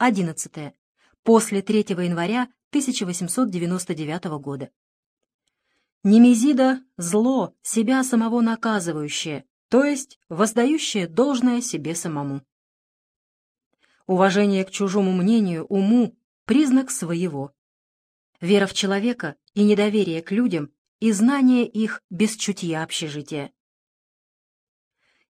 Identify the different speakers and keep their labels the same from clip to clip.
Speaker 1: 11. После 3 января 1899 года. Немезида — зло, себя самого наказывающее, то есть воздающее должное себе самому. Уважение к чужому мнению, уму — признак своего. Вера в человека и недоверие к людям и знание их без чутья общежития.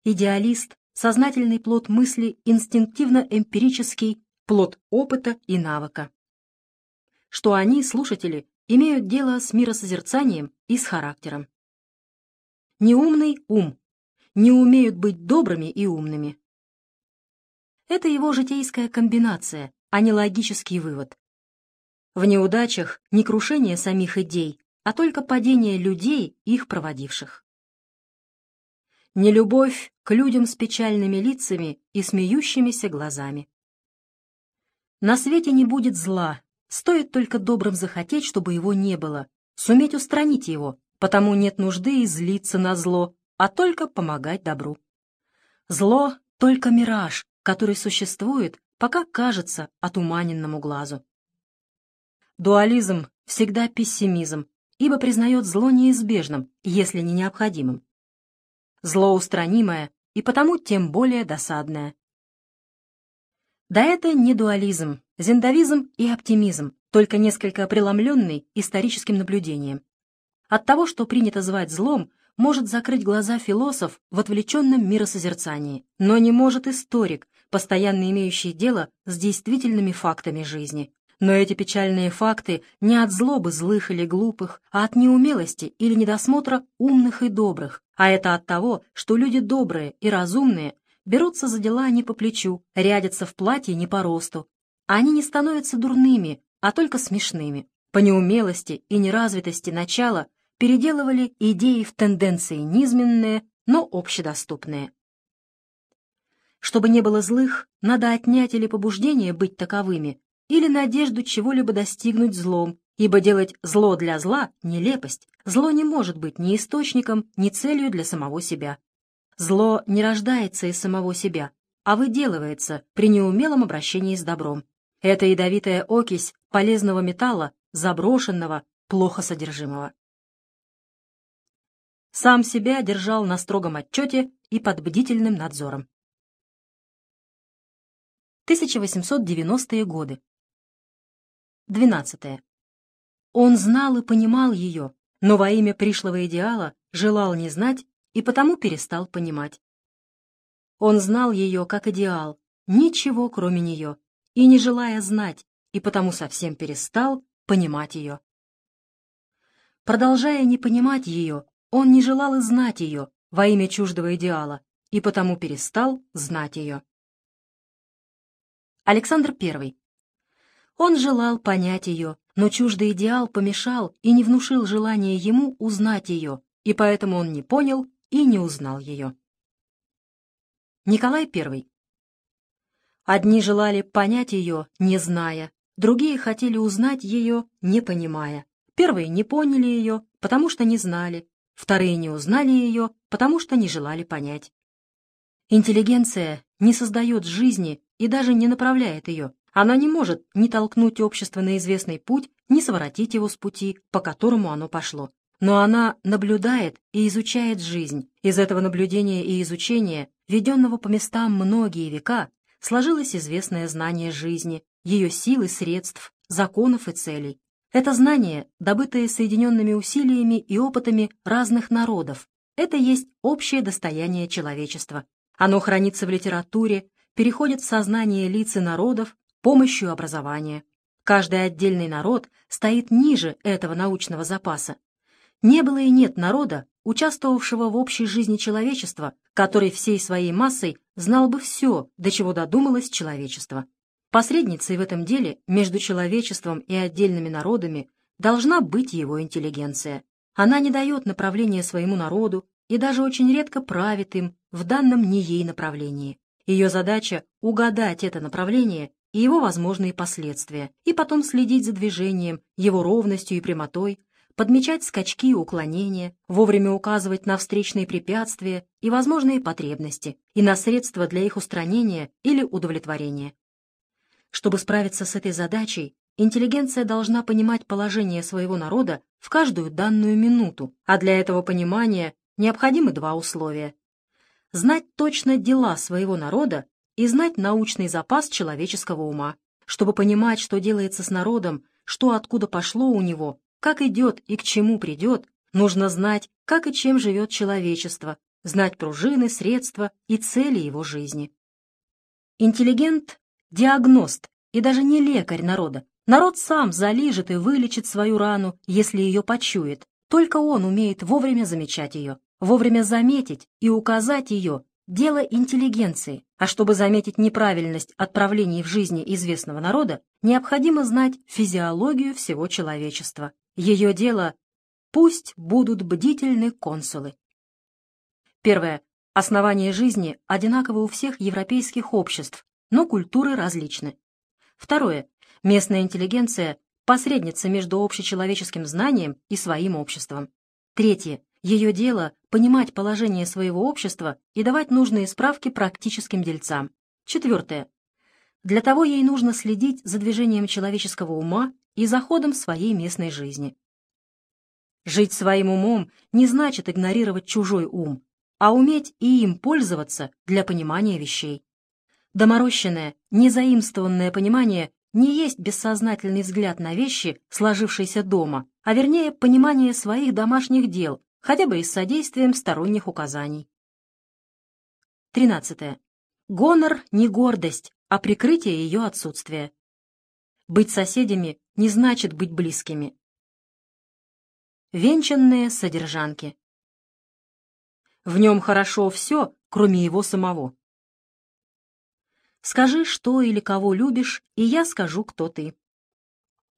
Speaker 1: Идеалист — сознательный плод мысли, инстинктивно-эмпирический, плод опыта и навыка. Что они, слушатели, имеют дело с миросозерцанием и с характером. Неумный — ум, не умеют быть добрыми и умными. Это его житейская комбинация, а не логический вывод. В неудачах не крушение самих идей, а только падение людей, их проводивших. Нелюбовь к людям с печальными лицами и смеющимися глазами. На свете не будет зла, стоит только добрым захотеть, чтобы его не было, суметь устранить его, потому нет нужды и злиться на зло, а только помогать добру. Зло — только мираж, который существует, пока кажется отуманенному глазу. Дуализм всегда пессимизм, ибо признает зло неизбежным, если не необходимым. Зло устранимое и потому тем более досадное. Да это не дуализм, зендовизм и оптимизм, только несколько преломленный историческим наблюдением. От того, что принято звать злом, может закрыть глаза философ в отвлеченном миросозерцании, но не может историк, постоянно имеющий дело с действительными фактами жизни. Но эти печальные факты не от злобы злых или глупых, а от неумелости или недосмотра умных и добрых, а это от того, что люди добрые и разумные берутся за дела не по плечу, рядятся в платье не по росту. Они не становятся дурными, а только смешными. По неумелости и неразвитости начала переделывали идеи в тенденции низменные, но общедоступные. Чтобы не было злых, надо отнять или побуждение быть таковыми, или надежду чего-либо достигнуть злом, ибо делать зло для зла — нелепость. Зло не может быть ни источником, ни целью для самого себя. Зло не рождается из самого себя, а выделывается при неумелом обращении с добром. Это ядовитая окись полезного металла, заброшенного, плохо содержимого. Сам себя держал на строгом отчете и под бдительным надзором. 1890-е годы. 12. Он знал и понимал ее, но во имя пришлого идеала желал не знать и потому перестал понимать. Он знал ее как идеал, ничего кроме нее, и не желая знать, и потому совсем перестал понимать ее. Продолжая не понимать ее, он не желал и знать ее во имя чуждого идеала, и потому перестал знать ее. Александр I. Он желал понять ее, но чуждый идеал помешал и не внушил желания ему узнать ее, и поэтому он не понял и не узнал ее. Николай I. Одни желали понять ее, не зная, другие хотели узнать ее, не понимая. Первые не поняли ее, потому что не знали, вторые не узнали ее, потому что не желали понять. Интеллигенция не создает жизни и даже не направляет ее. Она не может ни толкнуть общество на известный путь, ни своротить его с пути, по которому оно пошло. Но она наблюдает и изучает жизнь. Из этого наблюдения и изучения, введенного по местам многие века, сложилось известное знание жизни, ее сил и средств, законов и целей. Это знание, добытое соединенными усилиями и опытами разных народов, это есть общее достояние человечества. Оно хранится в литературе, переходит в сознание лиц и народов помощью образования. Каждый отдельный народ стоит ниже этого научного запаса. Не было и нет народа, участвовавшего в общей жизни человечества, который всей своей массой знал бы все, до чего додумалось человечество. Посредницей в этом деле между человечеством и отдельными народами должна быть его интеллигенция. Она не дает направления своему народу и даже очень редко правит им в данном не ей направлении. Ее задача — угадать это направление и его возможные последствия, и потом следить за движением, его ровностью и прямотой, подмечать скачки и уклонения, вовремя указывать на встречные препятствия и возможные потребности, и на средства для их устранения или удовлетворения. Чтобы справиться с этой задачей, интеллигенция должна понимать положение своего народа в каждую данную минуту, а для этого понимания необходимы два условия. Знать точно дела своего народа и знать научный запас человеческого ума, чтобы понимать, что делается с народом, что откуда пошло у него, как идет и к чему придет, нужно знать, как и чем живет человечество, знать пружины, средства и цели его жизни. Интеллигент – диагност и даже не лекарь народа. Народ сам залижет и вылечит свою рану, если ее почует. Только он умеет вовремя замечать ее, вовремя заметить и указать ее – дело интеллигенции. А чтобы заметить неправильность отправлений в жизни известного народа, необходимо знать физиологию всего человечества. Ее дело – пусть будут бдительны консулы. Первое. Основания жизни одинаковы у всех европейских обществ, но культуры различны. Второе. Местная интеллигенция – посредница между общечеловеческим знанием и своим обществом. Третье. Ее дело – понимать положение своего общества и давать нужные справки практическим дельцам. Четвертое. Для того ей нужно следить за движением человеческого ума и за ходом своей местной жизни. Жить своим умом не значит игнорировать чужой ум, а уметь и им пользоваться для понимания вещей. Доморощенное, незаимствованное понимание не есть бессознательный взгляд на вещи, сложившиеся дома, а вернее понимание своих домашних дел, хотя бы и с содействием сторонних указаний. 13. Гонор не гордость, а прикрытие ее отсутствия. Быть соседями не значит быть близкими. Венчанные содержанки. В нем хорошо все, кроме его самого. Скажи, что или кого любишь, и я скажу, кто ты.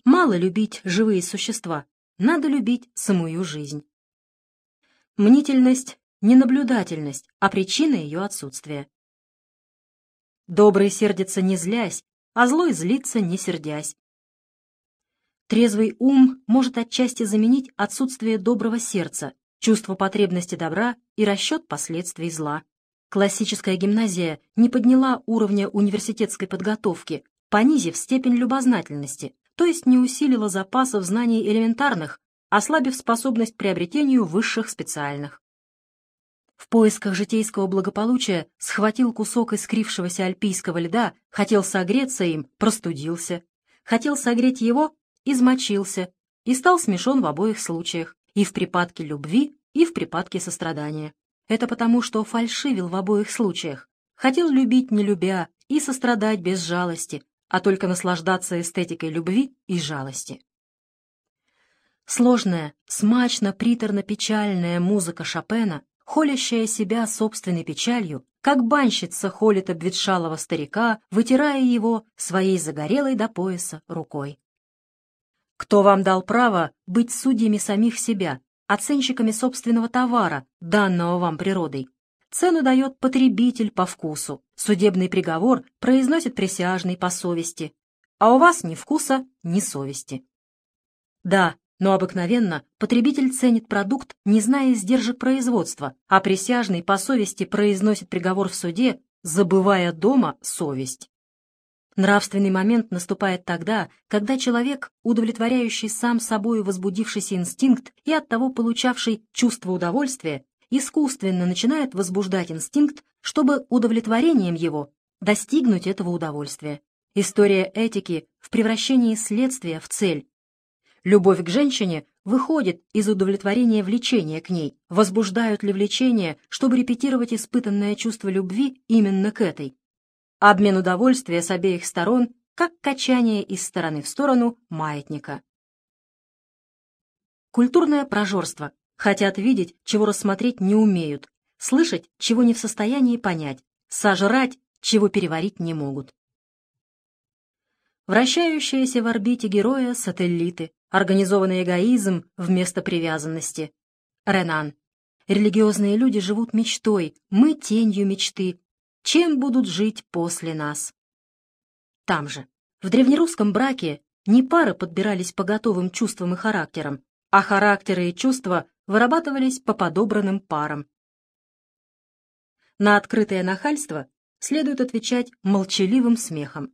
Speaker 1: Мало любить живые существа, надо любить самую жизнь. Мнительность — не наблюдательность, а причина ее отсутствия. Добрый сердится не злясь, а злой злится не сердясь. Трезвый ум может отчасти заменить отсутствие доброго сердца, чувство потребности добра и расчет последствий зла. Классическая гимназия не подняла уровня университетской подготовки, понизив степень любознательности, то есть не усилила запасов знаний элементарных, ослабив способность приобретению высших специальных. В поисках житейского благополучия схватил кусок искрившегося альпийского льда, хотел согреться им, простудился. Хотел согреть его, измочился и стал смешон в обоих случаях, и в припадке любви, и в припадке сострадания. Это потому, что фальшивил в обоих случаях. Хотел любить, не любя, и сострадать без жалости, а только наслаждаться эстетикой любви и жалости. Сложная, смачно, приторно-печальная музыка Шопена, холящая себя собственной печалью, как банщица холит обветшалого старика, вытирая его своей загорелой до пояса рукой. Кто вам дал право быть судьями самих себя, оценщиками собственного товара, данного вам природой. Цену дает потребитель по вкусу, судебный приговор произносит присяжный по совести, а у вас ни вкуса, ни совести. Да, но обыкновенно потребитель ценит продукт, не зная сдержек производства, а присяжный по совести произносит приговор в суде, забывая дома совесть. Нравственный момент наступает тогда, когда человек, удовлетворяющий сам собою возбудившийся инстинкт и оттого получавший чувство удовольствия, искусственно начинает возбуждать инстинкт, чтобы удовлетворением его достигнуть этого удовольствия. История этики в превращении следствия в цель. Любовь к женщине выходит из удовлетворения влечения к ней. Возбуждают ли влечение, чтобы репетировать испытанное чувство любви именно к этой? Обмен удовольствия с обеих сторон, как качание из стороны в сторону маятника. Культурное прожорство. Хотят видеть, чего рассмотреть не умеют, слышать, чего не в состоянии понять, сожрать, чего переварить не могут. Вращающиеся в орбите героя сателлиты, организованный эгоизм вместо привязанности. Ренан. Религиозные люди живут мечтой, мы тенью мечты, чем будут жить после нас. Там же, в древнерусском браке не пары подбирались по готовым чувствам и характерам, а характеры и чувства вырабатывались по подобранным парам. На открытое нахальство следует отвечать молчаливым смехом.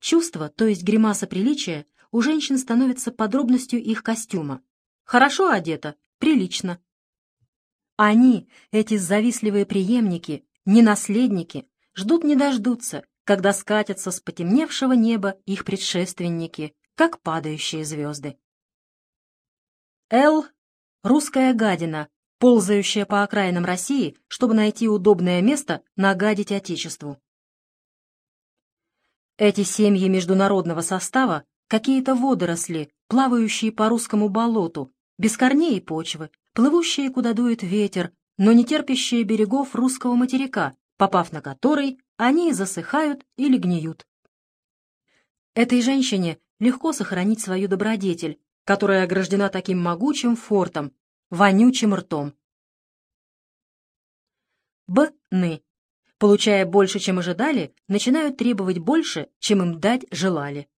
Speaker 1: Чувство, то есть гримаса приличия, у женщин становится подробностью их костюма. Хорошо одета, прилично. Они, эти завистливые преемники, не наследники, ждут не дождутся, когда скатятся с потемневшего неба их предшественники, как падающие звезды. Л. Русская гадина, ползающая по окраинам России, чтобы найти удобное место нагадить Отечеству. Эти семьи международного состава какие-то водоросли, плавающие по русскому болоту, без корней и почвы, плывущие, куда дует ветер, но не терпящие берегов русского материка, попав на который, они засыхают или гниют. Этой женщине легко сохранить свою добродетель, которая ограждена таким могучим фортом, вонючим ртом. Б. Ны. Получая больше, чем ожидали, начинают требовать больше, чем им дать желали.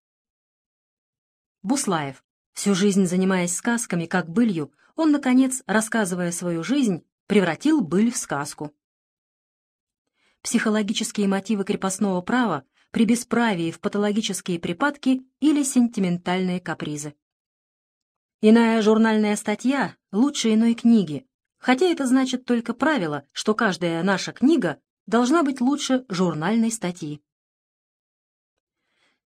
Speaker 1: Буслаев. Всю жизнь занимаясь сказками, как былью, он, наконец, рассказывая свою жизнь, превратил быль в сказку. Психологические мотивы крепостного права при бесправии в патологические припадки или сентиментальные капризы. Иная журнальная статья лучше иной книги, хотя это значит только правило, что каждая наша книга должна быть лучше журнальной статьи.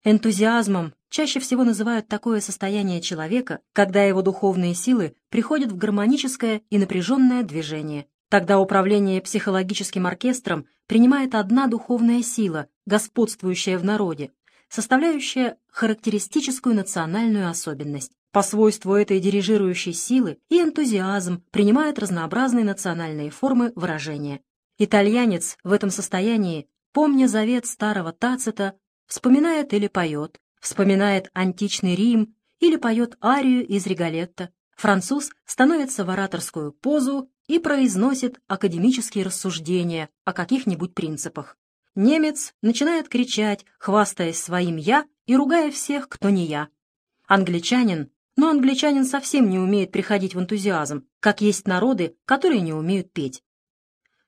Speaker 1: Энтузиазмом чаще всего называют такое состояние человека, когда его духовные силы приходят в гармоническое и напряженное движение. Тогда управление психологическим оркестром принимает одна духовная сила, господствующая в народе, составляющая характеристическую национальную особенность. По свойству этой дирижирующей силы и энтузиазм принимает разнообразные национальные формы выражения. Итальянец в этом состоянии, помня завет старого Тацита, вспоминает или поет, вспоминает античный Рим или поет арию из Риголетто. Француз становится в ораторскую позу и произносит академические рассуждения о каких-нибудь принципах. Немец начинает кричать, хвастаясь своим «я» и ругая всех, кто не я. Англичанин, но англичанин совсем не умеет приходить в энтузиазм, как есть народы, которые не умеют петь.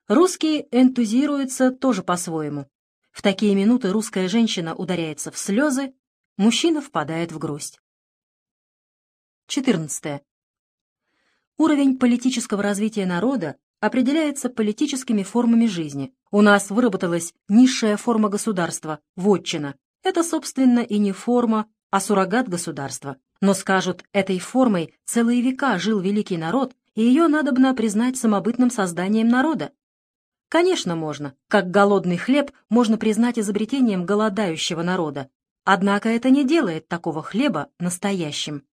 Speaker 1: Русские энтузируются тоже по-своему. В такие минуты русская женщина ударяется в слезы, мужчина впадает в грусть. 14. Уровень политического развития народа определяется политическими формами жизни. У нас выработалась низшая форма государства – вотчина. Это, собственно, и не форма, а суррогат государства. Но скажут, этой формой целые века жил великий народ, и ее надобно признать самобытным созданием народа. Конечно, можно. Как голодный хлеб можно признать изобретением голодающего народа. Однако это не делает такого хлеба настоящим.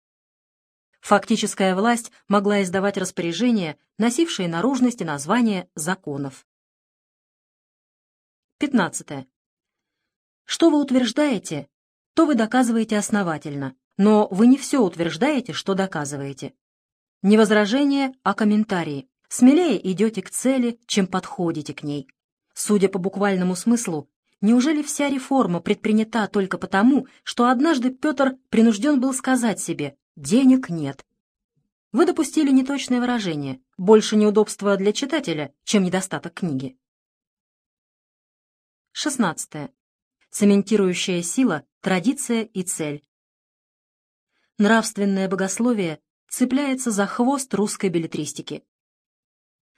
Speaker 1: Фактическая власть могла издавать распоряжения, носившие наружность и название законов. 15. Что вы утверждаете, то вы доказываете основательно, но вы не все утверждаете, что доказываете. Не возражение, а комментарии смелее идете к цели, чем подходите к ней. Судя по буквальному смыслу, неужели вся реформа предпринята только потому, что однажды Петр принужден был сказать себе «денег нет». Вы допустили неточное выражение, больше неудобства для читателя, чем недостаток книги. 16. Цементирующая сила, традиция и цель. Нравственное богословие цепляется за хвост русской билетристики.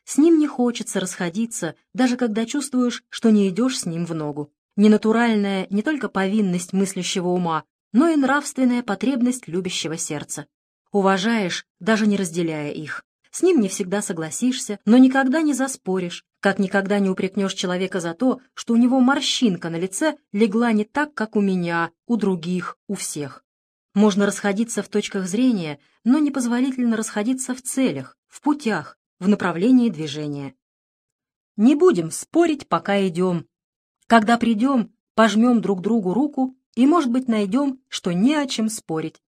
Speaker 1: С ним не хочется расходиться, даже когда чувствуешь, что не идешь с ним в ногу. Ненатуральная не только повинность мыслящего ума, но и нравственная потребность любящего сердца. Уважаешь, даже не разделяя их. С ним не всегда согласишься, но никогда не заспоришь, как никогда не упрекнешь человека за то, что у него морщинка на лице легла не так, как у меня, у других, у всех. Можно расходиться в точках зрения, но непозволительно расходиться в целях, в путях, в направлении движения. Не будем спорить, пока идем. Когда придем, пожмем друг другу руку и, может быть, найдем, что не о чем спорить.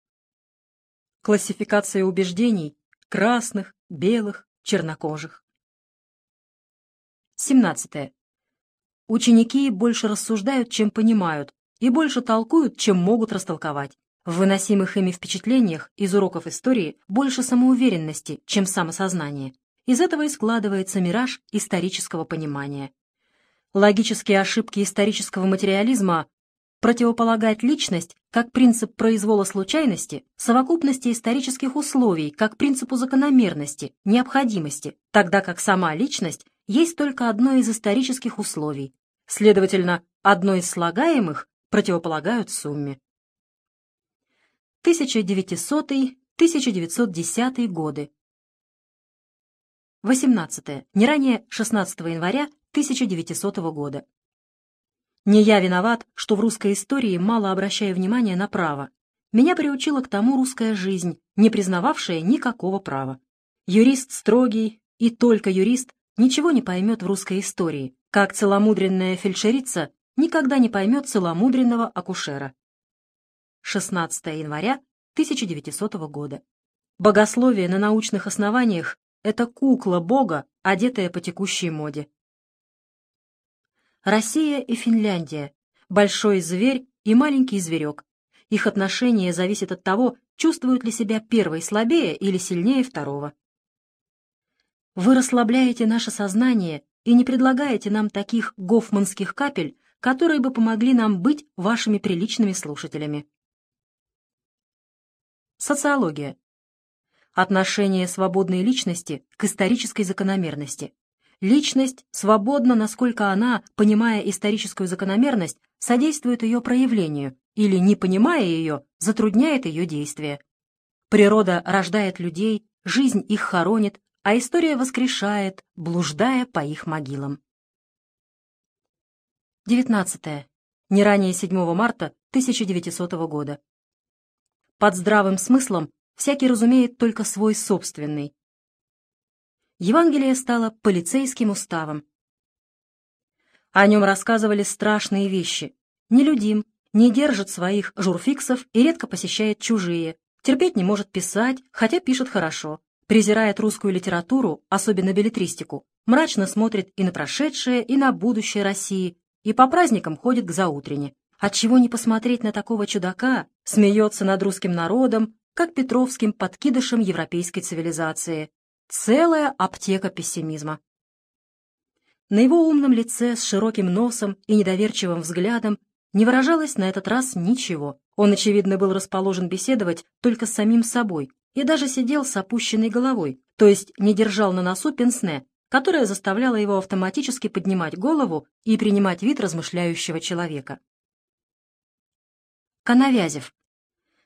Speaker 1: Классификация убеждений красных, белых, чернокожих. 17. Ученики больше рассуждают, чем понимают, и больше толкуют, чем могут растолковать. В выносимых ими впечатлениях из уроков истории больше самоуверенности, чем самосознание. Из этого и складывается мираж исторического понимания. Логические ошибки исторического материализма противополагать личность как принцип произвола случайности совокупности исторических условий как принципу закономерности, необходимости, тогда как сама личность есть только одно из исторических условий. Следовательно, одно из слагаемых противополагают сумме. 1900-1910 годы. 18. Не ранее 16 января 1900 года. Не я виноват, что в русской истории мало обращаю внимания на право. Меня приучила к тому русская жизнь, не признававшая никакого права. Юрист строгий, и только юрист, ничего не поймет в русской истории, как целомудренная фельдшерица никогда не поймет целомудренного акушера. 16 января 1900 года. Богословие на научных основаниях — это кукла Бога, одетая по текущей моде. Россия и Финляндия. Большой зверь и маленький зверек. Их отношение зависит от того, чувствуют ли себя первый слабее или сильнее второго. Вы расслабляете наше сознание и не предлагаете нам таких гофманских капель, которые бы помогли нам быть вашими приличными слушателями. Социология. Отношение свободной личности к исторической закономерности. Личность свободна, насколько она, понимая историческую закономерность, содействует ее проявлению или, не понимая ее, затрудняет ее действие. Природа рождает людей, жизнь их хоронит, а история воскрешает, блуждая по их могилам. 19. Не ранее 7 марта 1900 года. Под здравым смыслом всякий разумеет только свой собственный, Евангелие стало полицейским уставом. О нем рассказывали страшные вещи. Нелюдим, не держит своих журфиксов и редко посещает чужие, терпеть не может писать, хотя пишет хорошо, презирает русскую литературу, особенно билетристику, мрачно смотрит и на прошедшее, и на будущее России, и по праздникам ходит к заутрене. Отчего не посмотреть на такого чудака, смеется над русским народом, как Петровским подкидышем европейской цивилизации, Целая аптека пессимизма. На его умном лице с широким носом и недоверчивым взглядом не выражалось на этот раз ничего. Он, очевидно, был расположен беседовать только с самим собой и даже сидел с опущенной головой, то есть не держал на носу пенсне, которая заставляла его автоматически поднимать голову и принимать вид размышляющего человека. Коновязев.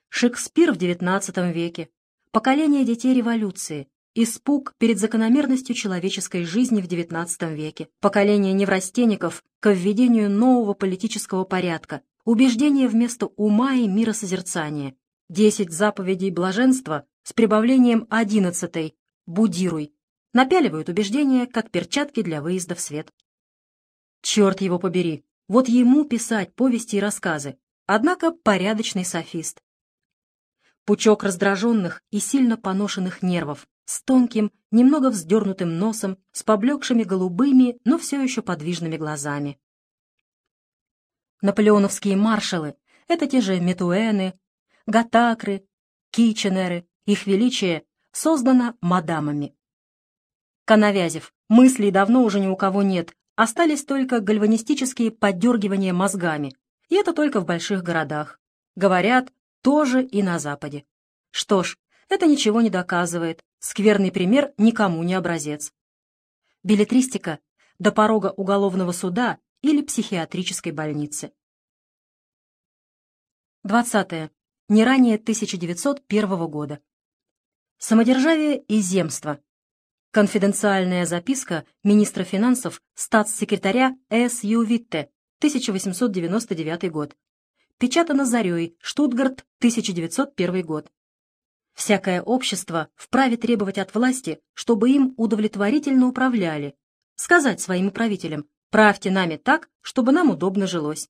Speaker 1: Шекспир в XIX веке. Поколение детей революции испуг перед закономерностью человеческой жизни в XIX веке, поколение неврастенников к введению нового политического порядка, убеждение вместо ума и миросозерцания, десять заповедей блаженства с прибавлением одиннадцатой «будируй», напяливают убеждения, как перчатки для выезда в свет. Черт его побери, вот ему писать повести и рассказы, однако порядочный софист. Пучок раздраженных и сильно поношенных нервов, с тонким, немного вздернутым носом, с поблекшими голубыми, но все еще подвижными глазами. Наполеоновские маршалы — это те же Метуэны, Гатакры, Киченеры, их величие создано мадамами. Коновязев, мыслей давно уже ни у кого нет, остались только гальванистические поддергивания мозгами, и это только в больших городах. Говорят, тоже и на Западе. Что ж, это ничего не доказывает, Скверный пример никому не образец. Билетристика до порога уголовного суда или психиатрической больницы. 20. Не ранее 1901 года. Самодержавие и земство. Конфиденциальная записка министра финансов статс-секретаря С. Ю. Витте, 1899 год. Печатано Зарей, Штутгарт, 1901 год. Всякое общество вправе требовать от власти, чтобы им удовлетворительно управляли, сказать своим правителям «правьте нами так, чтобы нам удобно жилось».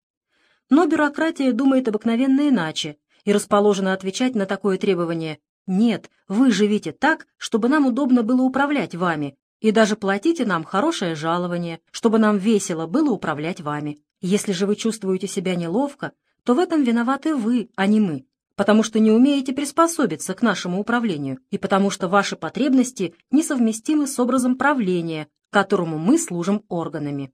Speaker 1: Но бюрократия думает обыкновенно иначе и расположена отвечать на такое требование «нет, вы живите так, чтобы нам удобно было управлять вами, и даже платите нам хорошее жалование, чтобы нам весело было управлять вами. Если же вы чувствуете себя неловко, то в этом виноваты вы, а не мы потому что не умеете приспособиться к нашему управлению и потому что ваши потребности несовместимы с образом правления, которому мы служим органами.